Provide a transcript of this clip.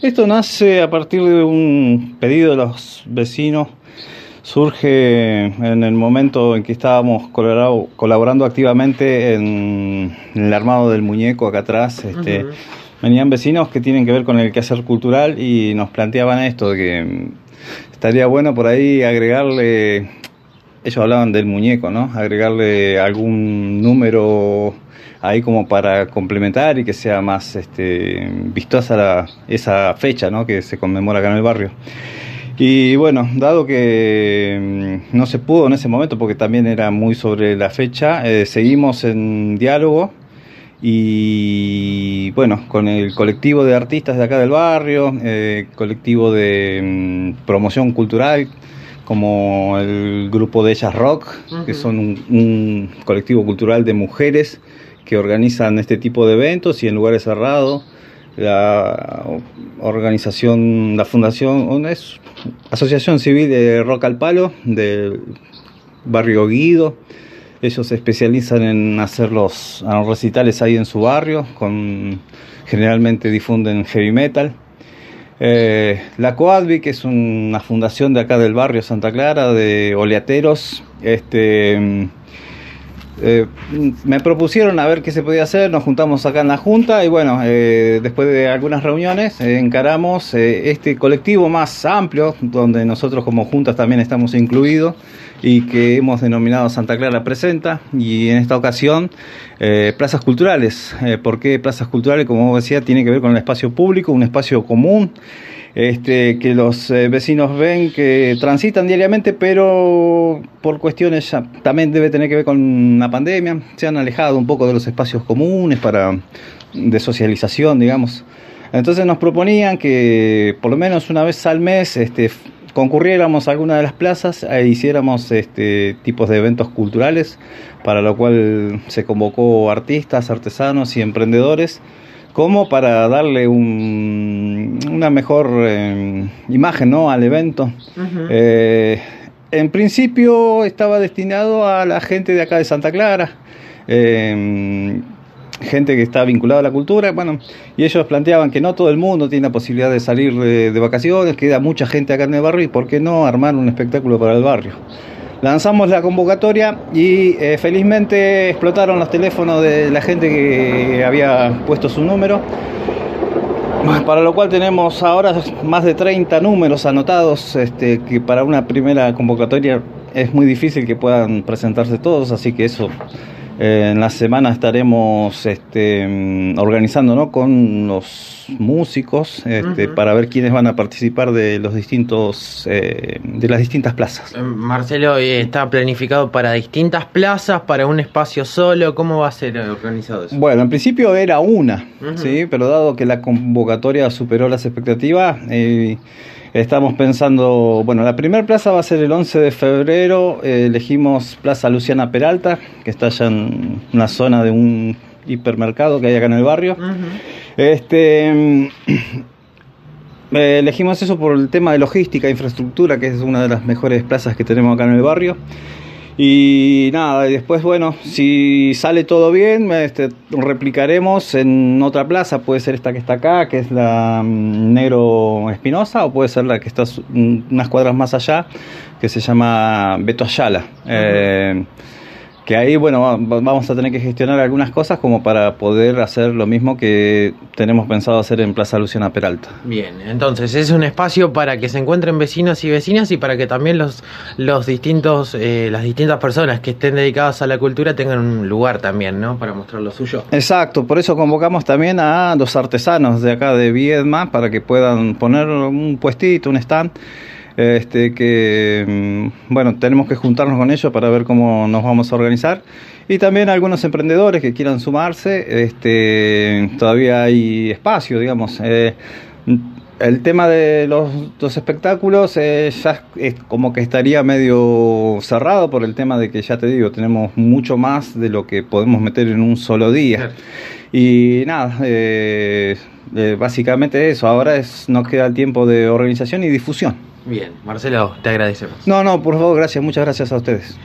Esto nace a partir de un pedido de los vecinos, surge en el momento en que estábamos colaborando activamente en el armado del muñeco acá atrás. Este, Venían vecinos que tienen que ver con el quehacer cultural y nos planteaban esto, de que estaría bueno por ahí agregarle, ellos hablaban del muñeco, ¿no? Agregarle algún número ahí como para complementar y que sea más este, vistosa esa fecha ¿no? que se conmemora acá en el barrio. Y bueno, dado que mm, no se pudo en ese momento, porque también era muy sobre la fecha, eh, seguimos en diálogo y bueno, con el colectivo de artistas de acá del barrio, eh, colectivo de mm, promoción cultural, como el grupo de Ellas Rock, que son un colectivo cultural de mujeres que organizan este tipo de eventos y en lugares cerrados. La organización, la fundación, es Asociación Civil de Rock al Palo del barrio Guido. Ellos se especializan en hacer los, recitales ahí en su barrio, con, generalmente difunden heavy metal. Eh, la Coadvi, que es una fundación de acá del barrio Santa Clara, de oleateros, este, eh, me propusieron a ver qué se podía hacer, nos juntamos acá en la Junta y bueno, eh, después de algunas reuniones eh, encaramos este colectivo más amplio, donde nosotros como Juntas también estamos incluidos y que hemos denominado Santa Clara Presenta y en esta ocasión plazas culturales. ¿Por qué plazas culturales? Como decía, tiene que ver con el espacio público, un espacio común este, que los eh, vecinos ven que transitan diariamente, pero por cuestiones también debe tener que ver con la pandemia, se han alejado un poco de los espacios comunes para de socialización, digamos. Entonces nos proponían que por lo menos una vez al mes este, concurriéramos a alguna de las plazas e hiciéramos este, tipos de eventos culturales, para lo cual se convocó artistas, artesanos y emprendedores como para darle una mejor eh, imagen ¿no? al evento. Eh, en principio estaba destinado a la gente de acá de Santa Clara, eh, gente que está vinculada a la cultura, bueno, y ellos planteaban que no todo el mundo tiene la posibilidad de salir de, de vacaciones, queda mucha gente acá en el barrio y por qué no armar un espectáculo para el barrio. Lanzamos la convocatoria y eh, felizmente explotaron los teléfonos de la gente que había puesto su número, para lo cual tenemos ahora más de 30 números anotados, este, que para una primera convocatoria es muy difícil que puedan presentarse todos, así que eso eh, en la semana estaremos este, mm, organizando ¿no? con los músicos este, para ver quiénes van a participar de los distintos eh, de las distintas plazas. Eh, Marcelo, ¿está planificado para distintas plazas, para un espacio solo? ¿Cómo va a ser organizado eso? Bueno, en principio era una, ¿sí? pero dado que la convocatoria superó las expectativas, Estamos pensando, bueno, la primera plaza va a ser el 11 de febrero, eh, elegimos Plaza Luciana Peralta, que está allá en una zona de un hipermercado que hay acá en el barrio. Este eh, elegimos eso por el tema de logística, infraestructura, que es una de las mejores plazas que tenemos acá en el barrio. Y nada, y después, bueno, si sale todo bien, este, replicaremos en otra plaza. Puede ser esta que está acá, que es la mm, Negro Espinosa, o puede ser la que está unas cuadras más allá, que se llama Beto Ayala que ahí, bueno, vamos a tener que gestionar algunas cosas como para poder hacer lo mismo que tenemos pensado hacer en Plaza Luciana Peralta. Bien, entonces es un espacio para que se encuentren vecinos y vecinas y para que también los, los distintos, eh, las distintas personas que estén dedicadas a la cultura tengan un lugar también, ¿no? Para mostrar lo suyo. Exacto, por eso convocamos también a los artesanos de acá de Viedma para que puedan poner un puestito, un stand este, que mm, bueno, tenemos que juntarnos con ellos para ver cómo nos vamos a organizar. Y también algunos emprendedores que quieran sumarse, este, todavía hay espacio, digamos. Eh, el tema de los, espectáculos eh, ya es como que estaría medio cerrado por el tema de que ya te digo, tenemos mucho más de lo que podemos meter en un solo día. Y nada, eh, básicamente eso, ahora es, nos queda el tiempo de organización y difusión. Bien, Marcelo, te agradecemos. No, no, por favor, gracias, muchas gracias a ustedes.